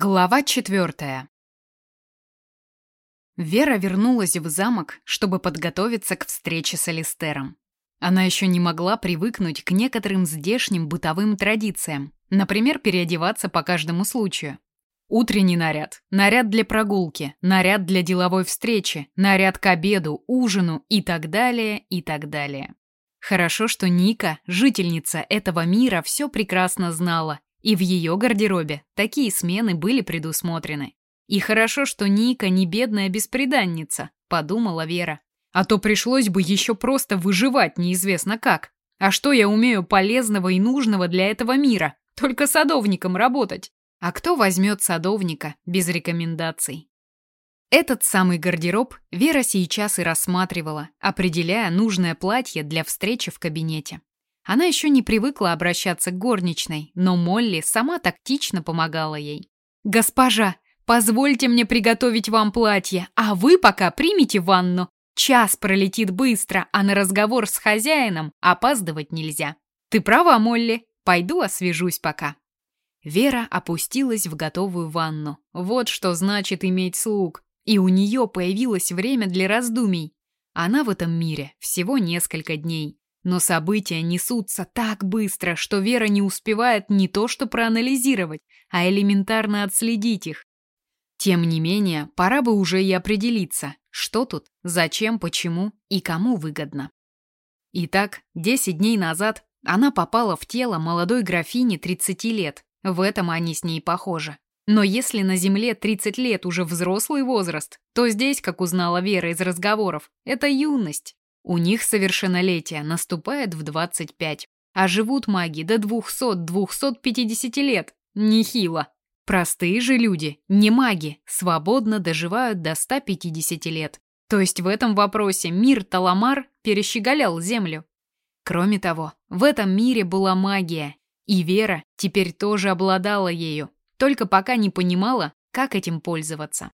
Глава четвертая. Вера вернулась в замок, чтобы подготовиться к встрече с Алистером. Она еще не могла привыкнуть к некоторым здешним бытовым традициям, например, переодеваться по каждому случаю. Утренний наряд, наряд для прогулки, наряд для деловой встречи, наряд к обеду, ужину и так далее, и так далее. Хорошо, что Ника, жительница этого мира, все прекрасно знала и в ее гардеробе такие смены были предусмотрены. И хорошо, что Ника не бедная бесприданница, подумала Вера. А то пришлось бы еще просто выживать неизвестно как. А что я умею полезного и нужного для этого мира? Только садовником работать. А кто возьмет садовника без рекомендаций? Этот самый гардероб Вера сейчас и рассматривала, определяя нужное платье для встречи в кабинете. Она еще не привыкла обращаться к горничной, но Молли сама тактично помогала ей. «Госпожа, позвольте мне приготовить вам платье, а вы пока примите ванну. Час пролетит быстро, а на разговор с хозяином опаздывать нельзя. Ты права, Молли, пойду освежусь пока». Вера опустилась в готовую ванну. Вот что значит иметь слуг. И у нее появилось время для раздумий. Она в этом мире всего несколько дней. Но события несутся так быстро, что Вера не успевает не то что проанализировать, а элементарно отследить их. Тем не менее, пора бы уже и определиться, что тут, зачем, почему и кому выгодно. Итак, 10 дней назад она попала в тело молодой графини 30 лет. В этом они с ней похожи. Но если на Земле 30 лет уже взрослый возраст, то здесь, как узнала Вера из разговоров, это юность. У них совершеннолетие наступает в 25, а живут маги до 200-250 лет. Нехило. Простые же люди, не маги, свободно доживают до 150 лет. То есть в этом вопросе мир Таламар перещеголял землю. Кроме того, в этом мире была магия, и Вера теперь тоже обладала ею, только пока не понимала, как этим пользоваться.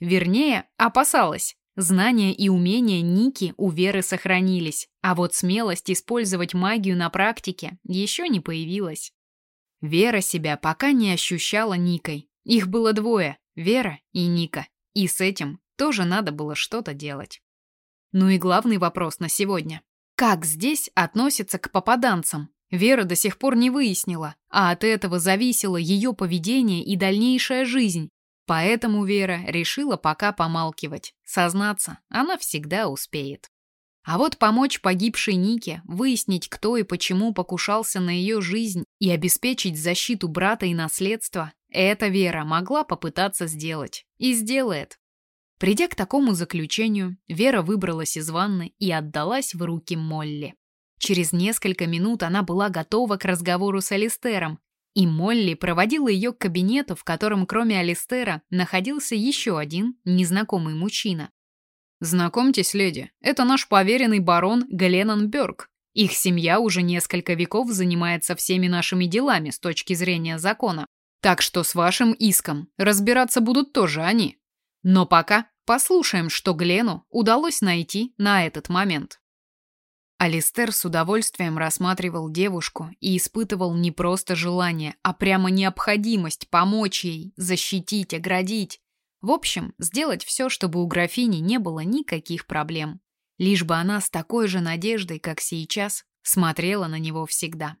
Вернее, опасалась, Знания и умения Ники у Веры сохранились, а вот смелость использовать магию на практике еще не появилась. Вера себя пока не ощущала Никой. Их было двое – Вера и Ника. И с этим тоже надо было что-то делать. Ну и главный вопрос на сегодня. Как здесь относятся к попаданцам? Вера до сих пор не выяснила, а от этого зависело ее поведение и дальнейшая жизнь, Поэтому Вера решила пока помалкивать. Сознаться, она всегда успеет. А вот помочь погибшей Нике, выяснить, кто и почему покушался на ее жизнь и обеспечить защиту брата и наследства, эта Вера могла попытаться сделать. И сделает. Придя к такому заключению, Вера выбралась из ванны и отдалась в руки Молли. Через несколько минут она была готова к разговору с Алистером и Молли проводила ее к кабинету, в котором кроме Алистера находился еще один незнакомый мужчина. «Знакомьтесь, леди, это наш поверенный барон Гленнон Бёрк. Их семья уже несколько веков занимается всеми нашими делами с точки зрения закона. Так что с вашим иском разбираться будут тоже они. Но пока послушаем, что Глену удалось найти на этот момент». Алистер с удовольствием рассматривал девушку и испытывал не просто желание, а прямо необходимость помочь ей, защитить, оградить. В общем, сделать все, чтобы у графини не было никаких проблем. Лишь бы она с такой же надеждой, как сейчас, смотрела на него всегда.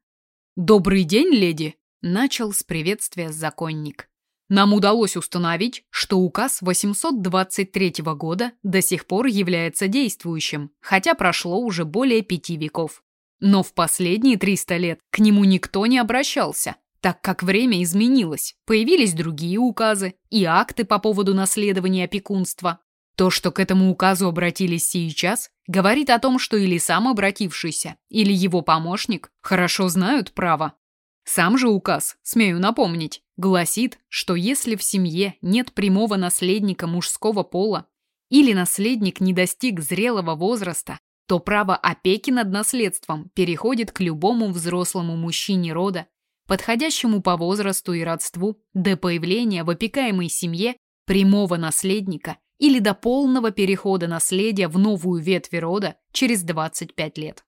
«Добрый день, леди!» – начал с приветствия законник. Нам удалось установить, что указ 823 года до сих пор является действующим, хотя прошло уже более пяти веков. Но в последние 300 лет к нему никто не обращался, так как время изменилось, появились другие указы и акты по поводу наследования опекунства. То, что к этому указу обратились сейчас, говорит о том, что или сам обратившийся, или его помощник хорошо знают право. Сам же указ, смею напомнить, гласит, что если в семье нет прямого наследника мужского пола или наследник не достиг зрелого возраста, то право опеки над наследством переходит к любому взрослому мужчине рода, подходящему по возрасту и родству до появления в опекаемой семье прямого наследника или до полного перехода наследия в новую ветвь рода через 25 лет.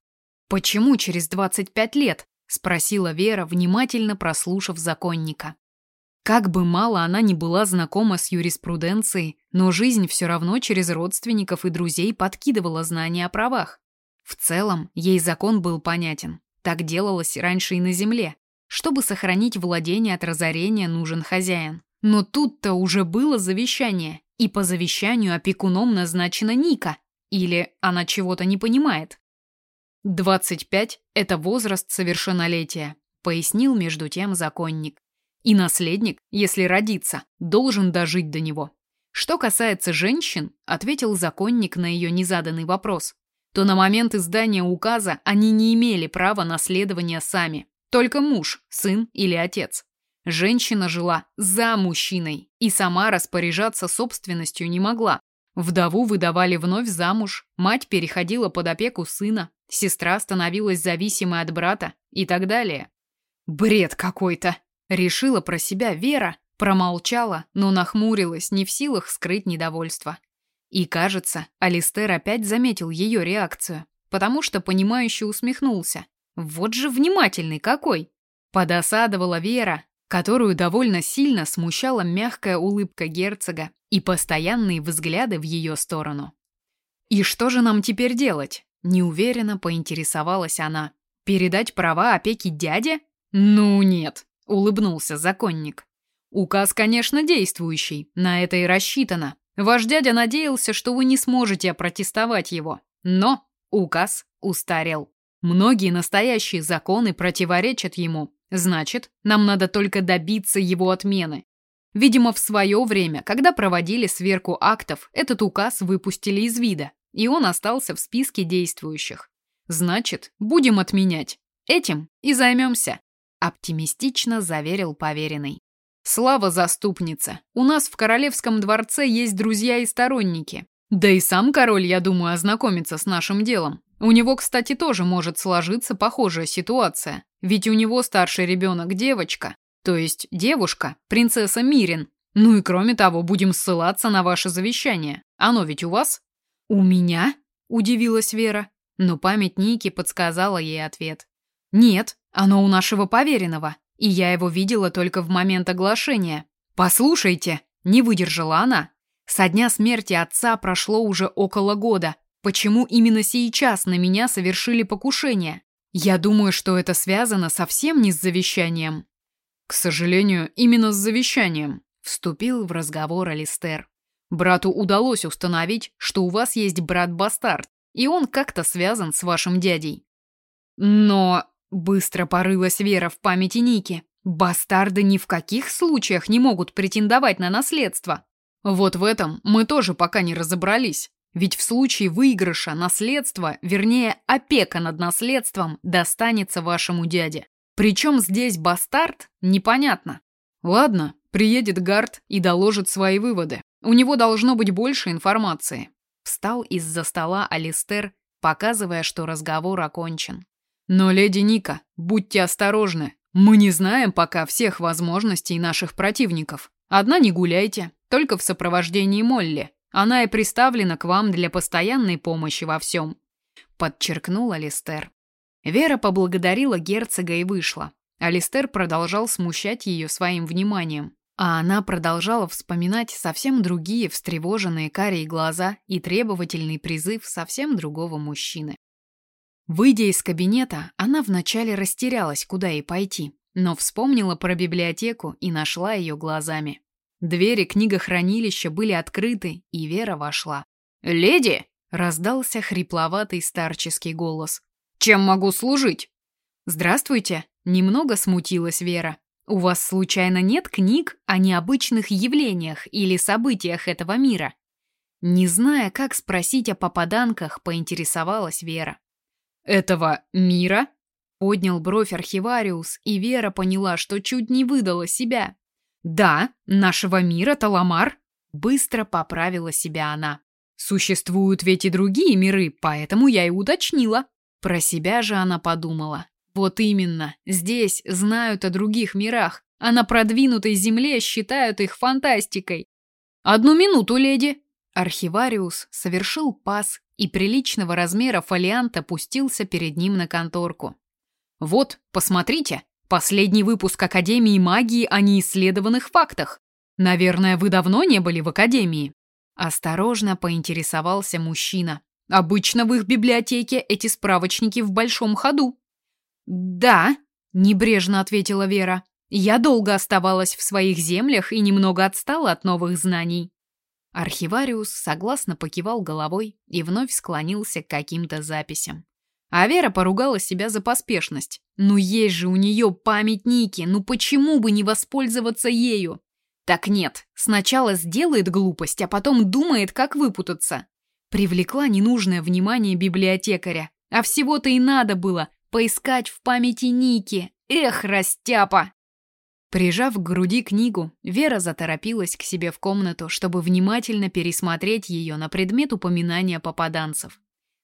Почему через 25 лет? спросила Вера, внимательно прослушав законника. Как бы мало она ни была знакома с юриспруденцией, но жизнь все равно через родственников и друзей подкидывала знания о правах. В целом, ей закон был понятен. Так делалось раньше и на земле. Чтобы сохранить владение от разорения, нужен хозяин. Но тут-то уже было завещание, и по завещанию опекуном назначена Ника. Или она чего-то не понимает. 25 – это возраст совершеннолетия, пояснил между тем законник. И наследник, если родится, должен дожить до него. Что касается женщин, ответил законник на ее незаданный вопрос, то на момент издания указа они не имели права наследования сами, только муж, сын или отец. Женщина жила за мужчиной и сама распоряжаться собственностью не могла. Вдову выдавали вновь замуж, мать переходила под опеку сына, сестра становилась зависимой от брата и так далее. Бред какой-то, решила про себя Вера, промолчала, но нахмурилась, не в силах скрыть недовольство. И, кажется, Алистер опять заметил ее реакцию, потому что понимающе усмехнулся. Вот же внимательный какой! Подосадовала Вера, которую довольно сильно смущала мягкая улыбка герцога и постоянные взгляды в ее сторону. «И что же нам теперь делать?» – неуверенно поинтересовалась она. «Передать права опеки дяде?» «Ну нет», – улыбнулся законник. «Указ, конечно, действующий, на это и рассчитано. Ваш дядя надеялся, что вы не сможете опротестовать его. Но указ устарел. Многие настоящие законы противоречат ему. Значит, нам надо только добиться его отмены. Видимо, в свое время, когда проводили сверку актов, этот указ выпустили из вида, и он остался в списке действующих. Значит, будем отменять. Этим и займемся, оптимистично заверил поверенный. Слава заступница. У нас в королевском дворце есть друзья и сторонники. Да и сам король, я думаю, ознакомится с нашим делом. У него, кстати, тоже может сложиться похожая ситуация. Ведь у него старший ребенок девочка, то есть девушка, принцесса Мирин. Ну и кроме того, будем ссылаться на ваше завещание. Оно ведь у вас? У меня? Удивилась Вера. Но память Ники подсказала ей ответ. Нет, оно у нашего поверенного и я его видела только в момент оглашения. Послушайте, не выдержала она. Со дня смерти отца прошло уже около года. Почему именно сейчас на меня совершили покушение? Я думаю, что это связано совсем не с завещанием. К сожалению, именно с завещанием, вступил в разговор Алистер. Брату удалось установить, что у вас есть брат-бастард, и он как-то связан с вашим дядей. Но Быстро порылась Вера в памяти Ники. Бастарды ни в каких случаях не могут претендовать на наследство. Вот в этом мы тоже пока не разобрались. Ведь в случае выигрыша наследство, вернее, опека над наследством, достанется вашему дяде. Причем здесь бастард, непонятно. Ладно, приедет Гард и доложит свои выводы. У него должно быть больше информации. Встал из-за стола Алистер, показывая, что разговор окончен. Но, леди Ника, будьте осторожны. Мы не знаем пока всех возможностей наших противников. Одна не гуляйте, только в сопровождении Молли. Она и приставлена к вам для постоянной помощи во всем», — подчеркнул Алистер. Вера поблагодарила герцога и вышла. Алистер продолжал смущать ее своим вниманием, а она продолжала вспоминать совсем другие встревоженные карие глаза и требовательный призыв совсем другого мужчины. Выйдя из кабинета, она вначале растерялась, куда ей пойти, но вспомнила про библиотеку и нашла ее глазами. Двери книгохранилища были открыты, и Вера вошла. «Леди!» — раздался хрипловатый старческий голос. «Чем могу служить?» «Здравствуйте!» — немного смутилась Вера. «У вас случайно нет книг о необычных явлениях или событиях этого мира?» Не зная, как спросить о попаданках, поинтересовалась Вера. «Этого мира?» Поднял бровь архивариус, и Вера поняла, что чуть не выдала себя. «Да, нашего мира, Таламар!» Быстро поправила себя она. «Существуют ведь и другие миры, поэтому я и уточнила». Про себя же она подумала. «Вот именно, здесь знают о других мирах, а на продвинутой земле считают их фантастикой. Одну минуту, леди!» Архивариус совершил пас и приличного размера фолиант опустился перед ним на конторку. «Вот, посмотрите, Последний выпуск Академии магии о неисследованных фактах. Наверное, вы давно не были в Академии?» Осторожно поинтересовался мужчина. «Обычно в их библиотеке эти справочники в большом ходу». «Да», — небрежно ответила Вера. «Я долго оставалась в своих землях и немного отстала от новых знаний». Архивариус согласно покивал головой и вновь склонился к каким-то записям. А Вера поругала себя за поспешность. Ну есть же у нее памятники, ну почему бы не воспользоваться ею? Так нет, сначала сделает глупость, а потом думает, как выпутаться. Привлекла ненужное внимание библиотекаря. А всего-то и надо было поискать в памяти Ники. Эх, растяпа! Прижав к груди книгу, Вера заторопилась к себе в комнату, чтобы внимательно пересмотреть ее на предмет упоминания попаданцев.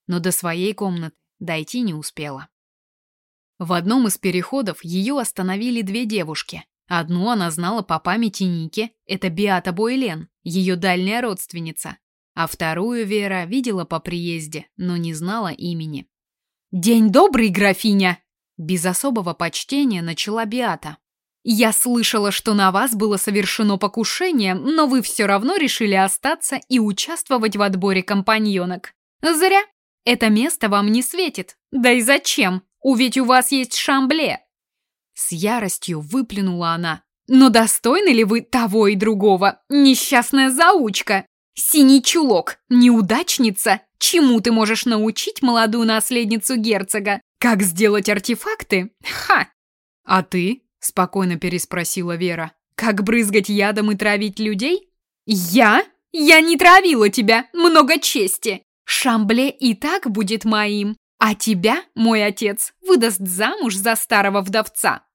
Но до своей комнаты дойти не успела. В одном из переходов ее остановили две девушки. Одну она знала по памяти Ники, это Биата Бойлен, ее дальняя родственница. А вторую Вера видела по приезде, но не знала имени. «День добрый, графиня!» Без особого почтения начала Биата. «Я слышала, что на вас было совершено покушение, но вы все равно решили остаться и участвовать в отборе компаньонок. Зря. Это место вам не светит. Да и зачем? У ведь у вас есть шамбле!» С яростью выплюнула она. «Но достойны ли вы того и другого? Несчастная заучка! Синий чулок! Неудачница! Чему ты можешь научить молодую наследницу герцога? Как сделать артефакты? Ха! А ты?» Спокойно переспросила Вера. Как брызгать ядом и травить людей? Я? Я не травила тебя, много чести. Шамбле и так будет моим, а тебя, мой отец, выдаст замуж за старого вдовца.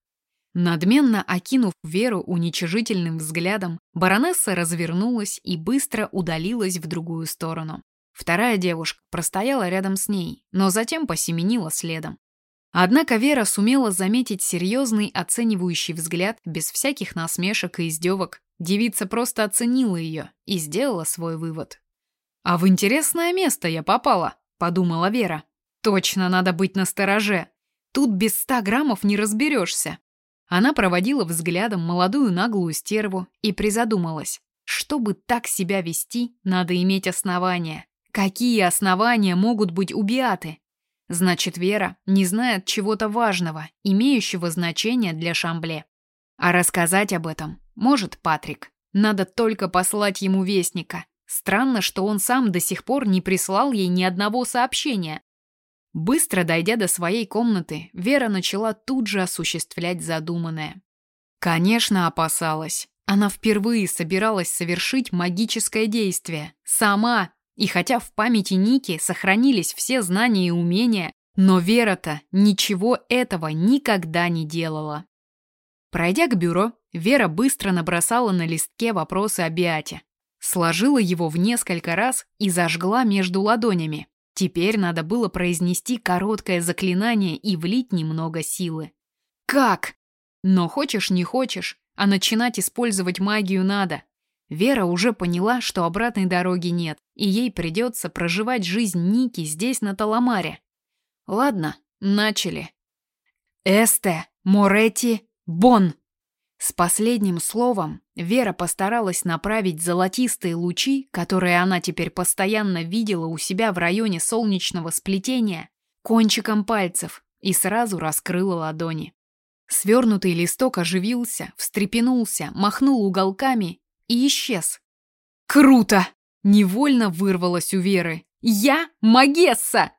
Надменно окинув Веру уничижительным взглядом, баронесса развернулась и быстро удалилась в другую сторону. Вторая девушка простояла рядом с ней, но затем посеменила следом. Однако Вера сумела заметить серьезный оценивающий взгляд без всяких насмешек и издевок. Девица просто оценила ее и сделала свой вывод. «А в интересное место я попала», — подумала Вера. «Точно надо быть настороже. Тут без ста граммов не разберешься». Она проводила взглядом молодую наглую стерву и призадумалась. Чтобы так себя вести, надо иметь основания. Какие основания могут быть у Биаты? Значит, Вера не знает чего-то важного, имеющего значение для Шамбле. А рассказать об этом может Патрик. Надо только послать ему вестника. Странно, что он сам до сих пор не прислал ей ни одного сообщения. Быстро дойдя до своей комнаты, Вера начала тут же осуществлять задуманное. Конечно, опасалась. Она впервые собиралась совершить магическое действие. Сама, и хотя в памяти Ники сохранились все знания и умения, но Вера-то ничего этого никогда не делала. Пройдя к бюро, Вера быстро набросала на листке вопросы о Биате. Сложила его в несколько раз и зажгла между ладонями. Теперь надо было произнести короткое заклинание и влить немного силы. Как? Но хочешь не хочешь, а начинать использовать магию надо. Вера уже поняла, что обратной дороги нет, и ей придется проживать жизнь Ники здесь, на Таламаре. Ладно, начали. Эсте, Моретти, Бон. С последним словом Вера постаралась направить золотистые лучи, которые она теперь постоянно видела у себя в районе солнечного сплетения, кончиком пальцев и сразу раскрыла ладони. Свернутый листок оживился, встрепенулся, махнул уголками и исчез. «Круто!» — невольно вырвалось у Веры. «Я Магесса!»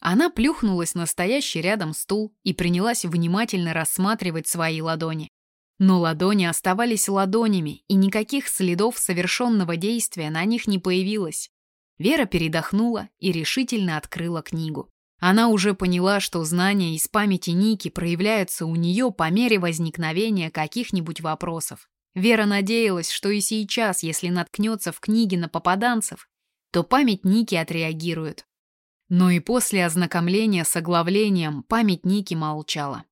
Она плюхнулась на стоящий рядом стул и принялась внимательно рассматривать свои ладони. Но ладони оставались ладонями, и никаких следов совершенного действия на них не появилось. Вера передохнула и решительно открыла книгу. Она уже поняла, что знания из памяти Ники проявляются у нее по мере возникновения каких-нибудь вопросов. Вера надеялась, что и сейчас, если наткнется в книге на попаданцев, то память Ники отреагирует. Но и после ознакомления с оглавлением память Ники молчала.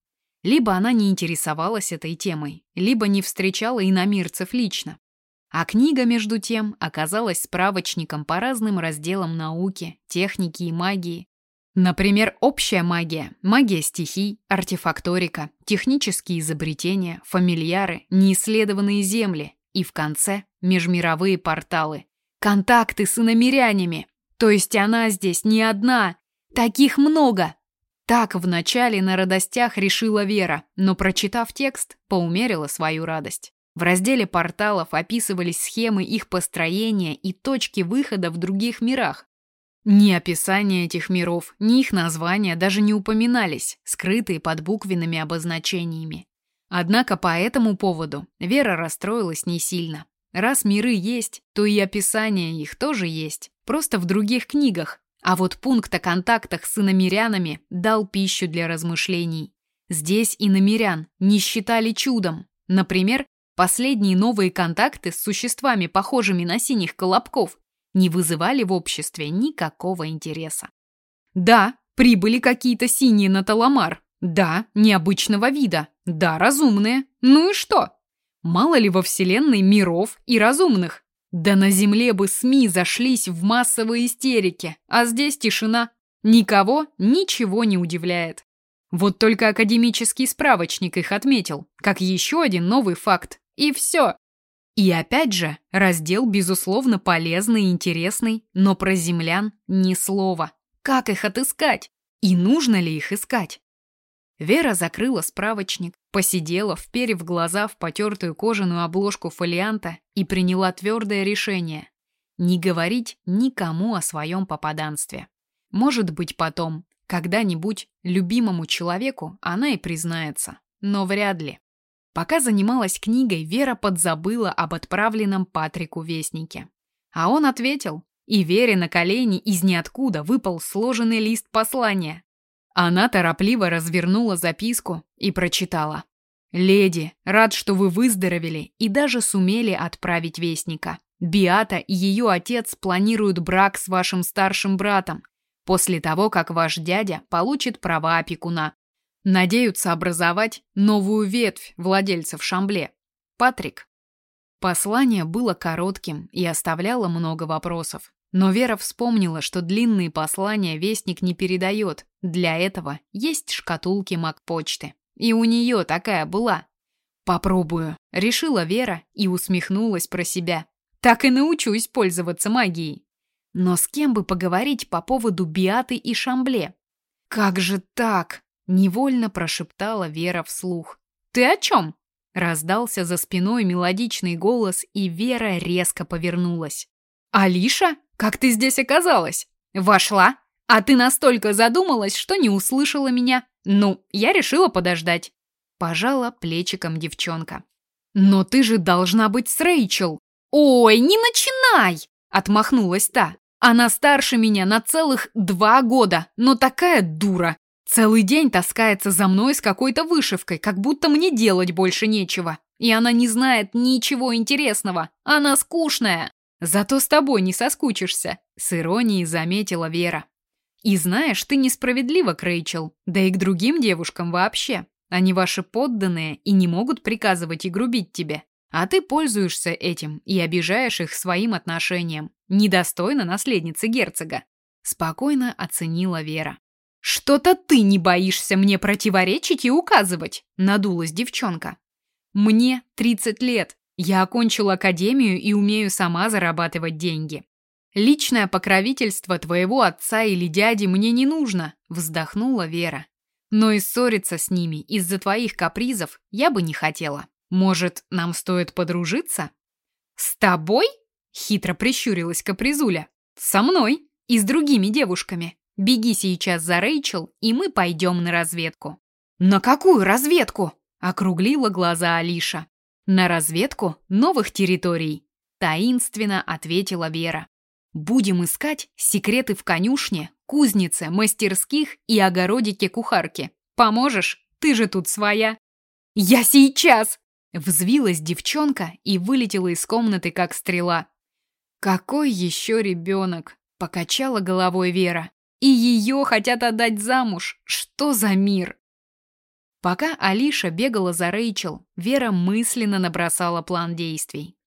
Либо она не интересовалась этой темой, либо не встречала иномирцев лично. А книга, между тем, оказалась справочником по разным разделам науки, техники и магии. Например, общая магия, магия стихий, артефакторика, технические изобретения, фамильяры, неисследованные земли и в конце межмировые порталы. Контакты с иномирянами. То есть она здесь не одна. Таких много. Так вначале на радостях решила Вера, но прочитав текст, поумерила свою радость. В разделе порталов описывались схемы их построения и точки выхода в других мирах. Ни описание этих миров, ни их названия даже не упоминались, скрытые под буквенными обозначениями. Однако по этому поводу Вера расстроилась не сильно. Раз миры есть, то и описание их тоже есть, просто в других книгах. А вот пункт о контактах с иномирянами дал пищу для размышлений. Здесь иномирян не считали чудом. Например, последние новые контакты с существами, похожими на синих колобков, не вызывали в обществе никакого интереса. Да, прибыли какие-то синие на Таламар. Да, необычного вида. Да, разумные. Ну и что? Мало ли во Вселенной миров и разумных. Да на Земле бы СМИ зашлись в массовые истерики, а здесь тишина. Никого ничего не удивляет. Вот только академический справочник их отметил, как еще один новый факт. И все. И опять же, раздел, безусловно, полезный и интересный, но про землян ни слова. Как их отыскать? И нужно ли их искать? Вера закрыла справочник, посидела, вперев глаза в потертую кожаную обложку фолианта и приняла твердое решение – не говорить никому о своем попаданстве. Может быть, потом, когда-нибудь, любимому человеку она и признается, но вряд ли. Пока занималась книгой, Вера подзабыла об отправленном Патрику вестнике. А он ответил, и Вере на колени из ниоткуда выпал сложенный лист послания. Она торопливо развернула записку и прочитала. «Леди, рад, что вы выздоровели и даже сумели отправить вестника. Биата и ее отец планируют брак с вашим старшим братом, после того, как ваш дядя получит права опекуна. Надеются образовать новую ветвь владельцев Шамбле. Патрик. Послание было коротким и оставляло много вопросов. Но Вера вспомнила, что длинные послания вестник не передает. Для этого есть шкатулки Макпочты. И у нее такая была. «Попробую», — решила Вера и усмехнулась про себя. «Так и научусь пользоваться магией». Но с кем бы поговорить по поводу Биаты и Шамбле? «Как же так?» Невольно прошептала Вера вслух. «Ты о чем?» Раздался за спиной мелодичный голос, и Вера резко повернулась. «Алиша? Как ты здесь оказалась?» «Вошла, а ты настолько задумалась, что не услышала меня. Ну, я решила подождать». Пожала плечиком девчонка. «Но ты же должна быть с Рэйчел!» «Ой, не начинай!» Отмахнулась та. «Она старше меня на целых два года, но такая дура. Целый день таскается за мной с какой-то вышивкой, как будто мне делать больше нечего. И она не знает ничего интересного. Она скучная. Зато с тобой не соскучишься, с иронией заметила Вера. И знаешь, ты несправедлива к Рэйчел, да и к другим девушкам вообще. Они ваши подданные и не могут приказывать и грубить тебе. А ты пользуешься этим и обижаешь их своим отношением. Недостойно наследницы герцога. Спокойно оценила Вера. «Что-то ты не боишься мне противоречить и указывать», — надулась девчонка. «Мне 30 лет. Я окончила академию и умею сама зарабатывать деньги. Личное покровительство твоего отца или дяди мне не нужно», — вздохнула Вера. «Но и ссориться с ними из-за твоих капризов я бы не хотела. Может, нам стоит подружиться?» «С тобой?» — хитро прищурилась капризуля. «Со мной и с другими девушками. Беги сейчас за Рэйчел, и мы пойдем на разведку». «На какую разведку?» — округлила глаза Алиша. «На разведку новых территорий», — таинственно ответила Вера. «Будем искать секреты в конюшне, кузнице, мастерских и огородике кухарки. Поможешь? Ты же тут своя». «Я сейчас!» — взвилась девчонка и вылетела из комнаты, как стрела. «Какой еще ребенок?» — покачала головой Вера. И ее хотят отдать замуж. Что за мир? Пока Алиша бегала за Рэйчел, Вера мысленно набросала план действий.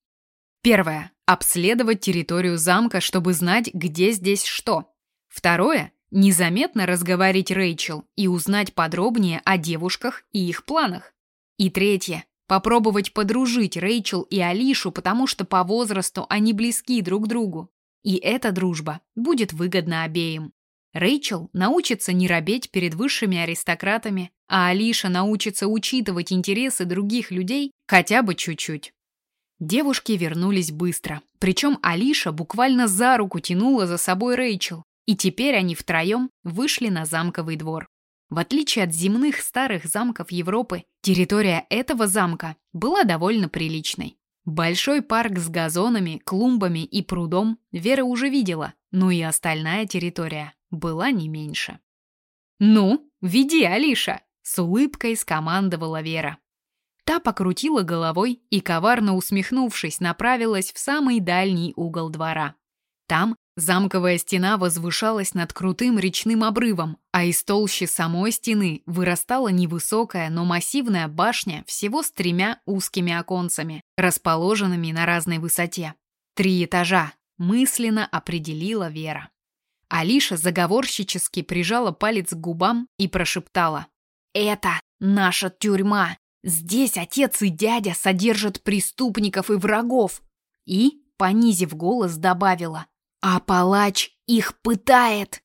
Первое. Обследовать территорию замка, чтобы знать, где здесь что. Второе. Незаметно разговорить Рэйчел и узнать подробнее о девушках и их планах. И третье. Попробовать подружить Рэйчел и Алишу, потому что по возрасту они близки друг другу. И эта дружба будет выгодна обеим. Рэйчел научится не робеть перед высшими аристократами, а Алиша научится учитывать интересы других людей хотя бы чуть-чуть. Девушки вернулись быстро, причем Алиша буквально за руку тянула за собой Рэйчел, и теперь они втроем вышли на замковый двор. В отличие от земных старых замков Европы, территория этого замка была довольно приличной. Большой парк с газонами, клумбами и прудом Вера уже видела, но и остальная территория была не меньше. «Ну, веди, Алиша!» — с улыбкой скомандовала Вера. Та покрутила головой и, коварно усмехнувшись, направилась в самый дальний угол двора. Там замковая стена возвышалась над крутым речным обрывом, а из толщи самой стены вырастала невысокая, но массивная башня всего с тремя узкими оконцами, расположенными на разной высоте. Три этажа, мысленно определила Вера. Алиша заговорщически прижала палец к губам и прошептала. «Это наша тюрьма. Здесь отец и дядя содержат преступников и врагов». И, понизив голос, добавила. «А палач их пытает».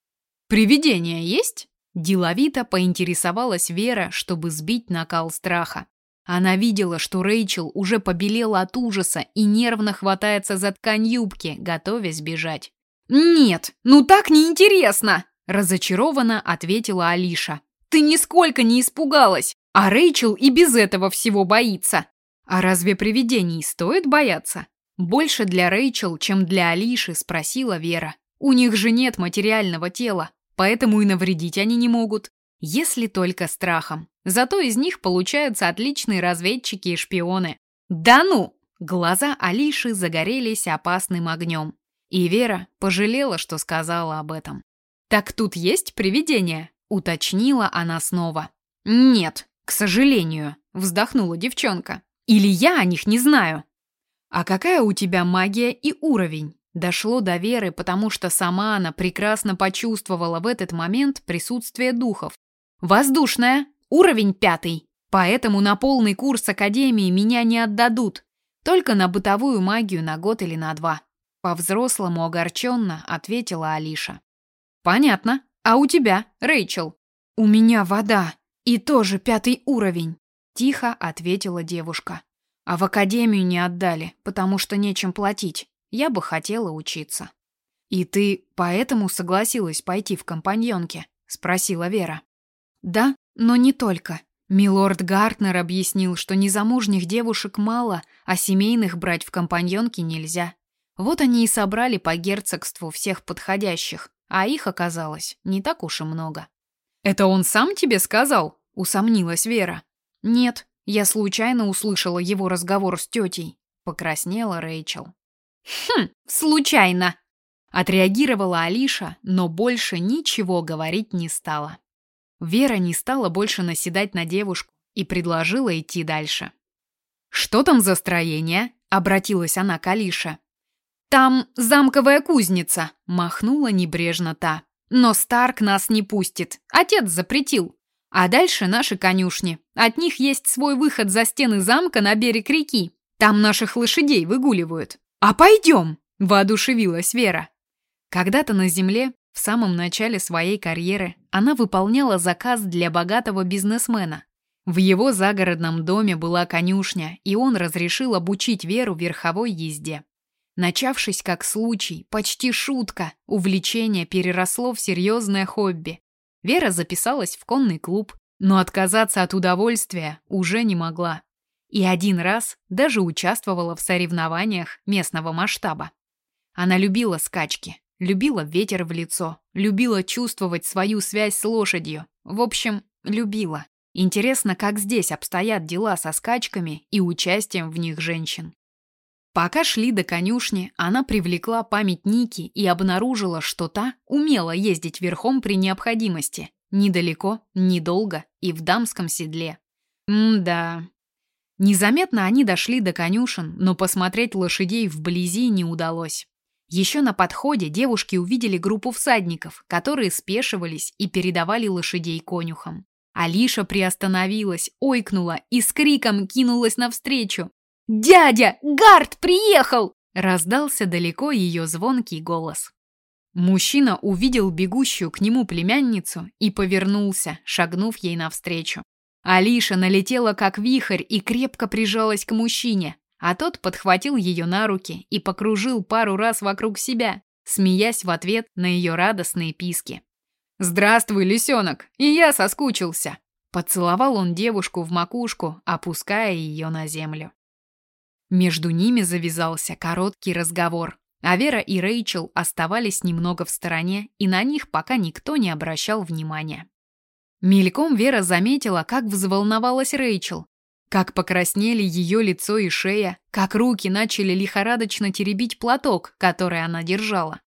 «Привидение есть?» Деловито поинтересовалась Вера, чтобы сбить накал страха. Она видела, что Рэйчел уже побелела от ужаса и нервно хватается за ткань юбки, готовясь бежать. «Нет, ну так неинтересно!» – разочарованно ответила Алиша. «Ты нисколько не испугалась, а Рэйчел и без этого всего боится. А разве привидений стоит бояться?» Больше для Рэйчел, чем для Алиши, спросила Вера. У них же нет материального тела, поэтому и навредить они не могут. Если только страхом. Зато из них получаются отличные разведчики и шпионы. Да ну! Глаза Алиши загорелись опасным огнем. И Вера пожалела, что сказала об этом. «Так тут есть привидение?» — уточнила она снова. «Нет, к сожалению», — вздохнула девчонка. «Или я о них не знаю». «А какая у тебя магия и уровень?» Дошло до Веры, потому что сама она прекрасно почувствовала в этот момент присутствие духов. «Воздушная, уровень пятый, поэтому на полный курс Академии меня не отдадут, только на бытовую магию на год или на два». По-взрослому огорченно ответила Алиша. «Понятно. А у тебя, Рэйчел?» «У меня вода. И тоже пятый уровень», — тихо ответила девушка. «А в академию не отдали, потому что нечем платить. Я бы хотела учиться». «И ты поэтому согласилась пойти в компаньонке?» — спросила Вера. «Да, но не только. Милорд Гартнер объяснил, что незамужних девушек мало, а семейных брать в компаньонки нельзя. Вот они и собрали по герцогству всех подходящих, а их оказалось не так уж и много. «Это он сам тебе сказал?» — усомнилась Вера. «Нет, я случайно услышала его разговор с тетей», — покраснела Рэйчел. «Хм, случайно!» — отреагировала Алиша, но больше ничего говорить не стала. Вера не стала больше наседать на девушку и предложила идти дальше. «Что там за строение?» — обратилась она к Алише. «Там замковая кузница», — махнула небрежно та. «Но Старк нас не пустит. Отец запретил. А дальше наши конюшни. От них есть свой выход за стены замка на берег реки. Там наших лошадей выгуливают. А пойдем!» — воодушевилась Вера. Когда-то на земле, в самом начале своей карьеры, она выполняла заказ для богатого бизнесмена. В его загородном доме была конюшня, и он разрешил обучить Веру верховой езде. Начавшись как случай, почти шутка, увлечение переросло в серьезное хобби. Вера записалась в конный клуб, но отказаться от удовольствия уже не могла. И один раз даже участвовала в соревнованиях местного масштаба. Она любила скачки, любила ветер в лицо, любила чувствовать свою связь с лошадью. В общем, любила. Интересно, как здесь обстоят дела со скачками и участием в них женщин. Пока шли до конюшни, она привлекла память Ники и обнаружила, что та умела ездить верхом при необходимости. Недалеко, недолго и в дамском седле. М-да. Незаметно они дошли до конюшен, но посмотреть лошадей вблизи не удалось. Еще на подходе девушки увидели группу всадников, которые спешивались и передавали лошадей конюхам. Алиша приостановилась, ойкнула и с криком кинулась навстречу. «Дядя! Гард приехал!» Раздался далеко ее звонкий голос. Мужчина увидел бегущую к нему племянницу и повернулся, шагнув ей навстречу. Алиша налетела как вихрь и крепко прижалась к мужчине, а тот подхватил ее на руки и покружил пару раз вокруг себя, смеясь в ответ на ее радостные писки. «Здравствуй, лисенок! И я соскучился!» Поцеловал он девушку в макушку, опуская ее на землю. Между ними завязался короткий разговор, а Вера и Рэйчел оставались немного в стороне, и на них пока никто не обращал внимания. Мельком Вера заметила, как взволновалась Рэйчел, как покраснели ее лицо и шея, как руки начали лихорадочно теребить платок, который она держала.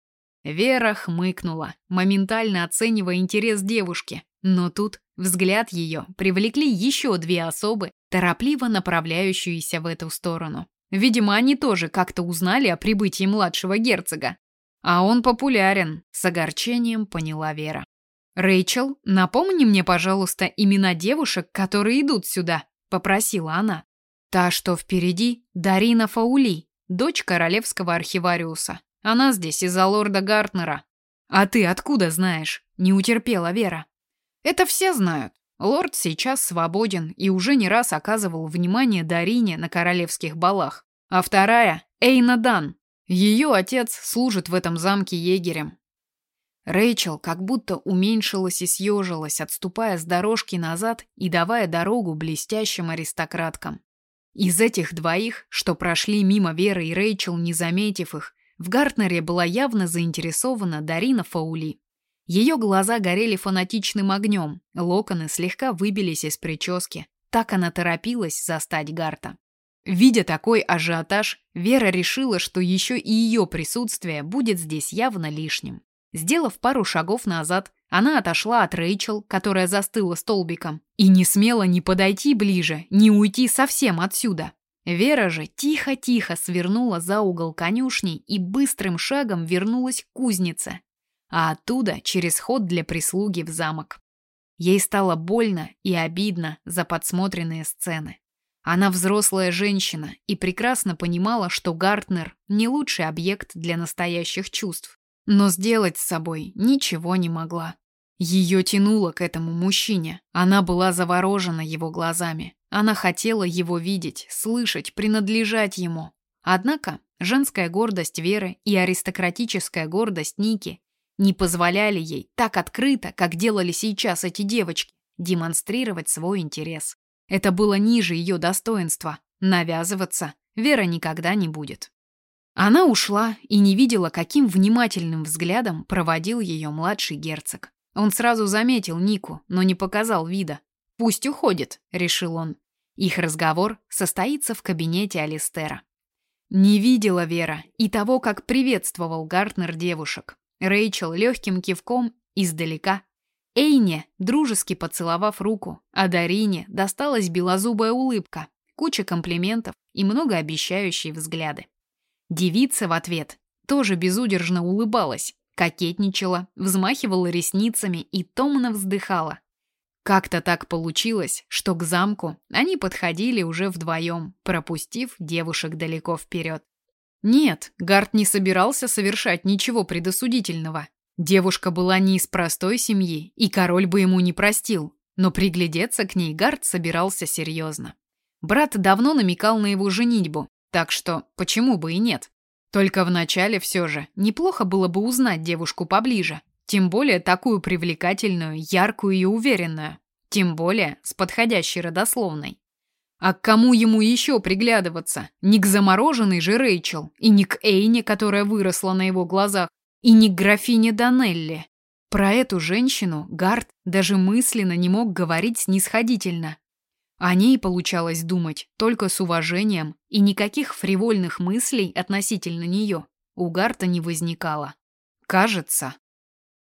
Вера хмыкнула, моментально оценивая интерес девушки, но тут взгляд ее привлекли еще две особы, торопливо направляющиеся в эту сторону. Видимо, они тоже как-то узнали о прибытии младшего герцога. А он популярен, с огорчением поняла Вера. «Рэйчел, напомни мне, пожалуйста, имена девушек, которые идут сюда», попросила она. Та, что впереди, Дарина Фаули, дочь королевского архивариуса. Она здесь из-за лорда Гартнера. А ты откуда знаешь? Не утерпела Вера. Это все знают. Лорд сейчас свободен и уже не раз оказывал внимание Дарине на королевских балах. А вторая — Эйна Дан. Ее отец служит в этом замке егерем. Рэйчел как будто уменьшилась и съежилась, отступая с дорожки назад и давая дорогу блестящим аристократкам. Из этих двоих, что прошли мимо Веры и Рэйчел, не заметив их, в Гартнере была явно заинтересована Дарина Фаули. Ее глаза горели фанатичным огнем, локоны слегка выбились из прически. Так она торопилась застать Гарта. Видя такой ажиотаж, Вера решила, что еще и ее присутствие будет здесь явно лишним. Сделав пару шагов назад, она отошла от Рэйчел, которая застыла столбиком, и не смела ни подойти ближе, ни уйти совсем отсюда. Вера же тихо-тихо свернула за угол конюшни и быстрым шагом вернулась к кузнице, а оттуда через ход для прислуги в замок. Ей стало больно и обидно за подсмотренные сцены. Она взрослая женщина и прекрасно понимала, что Гартнер не лучший объект для настоящих чувств но сделать с собой ничего не могла. Ее тянуло к этому мужчине. Она была заворожена его глазами. Она хотела его видеть, слышать, принадлежать ему. Однако женская гордость Веры и аристократическая гордость Ники не позволяли ей так открыто, как делали сейчас эти девочки, демонстрировать свой интерес. Это было ниже ее достоинства. Навязываться Вера никогда не будет. Она ушла и не видела, каким внимательным взглядом проводил ее младший герцог. Он сразу заметил Нику, но не показал вида. «Пусть уходит», — решил он. Их разговор состоится в кабинете Алистера. Не видела Вера и того, как приветствовал Гартнер девушек. Рэйчел легким кивком издалека. Эйне, дружески поцеловав руку, а Дарине досталась белозубая улыбка, куча комплиментов и многообещающие взгляды. Девица в ответ тоже безудержно улыбалась, кокетничала, взмахивала ресницами и томно вздыхала. Как-то так получилось, что к замку они подходили уже вдвоем, пропустив девушек далеко вперед. Нет, Гарт не собирался совершать ничего предосудительного. Девушка была не из простой семьи, и король бы ему не простил, но приглядеться к ней Гарт собирался серьезно. Брат давно намекал на его женитьбу, так что почему бы и нет? Только вначале все же неплохо было бы узнать девушку поближе. Тем более такую привлекательную, яркую и уверенную. Тем более с подходящей родословной. А к кому ему еще приглядываться? Не к замороженной же Рэйчел, и не к Эйне, которая выросла на его глазах, и не к графине Данелли. Про эту женщину Гард даже мысленно не мог говорить снисходительно. О ней получалось думать только с уважением, и никаких фривольных мыслей относительно нее у Гарта не возникало. Кажется,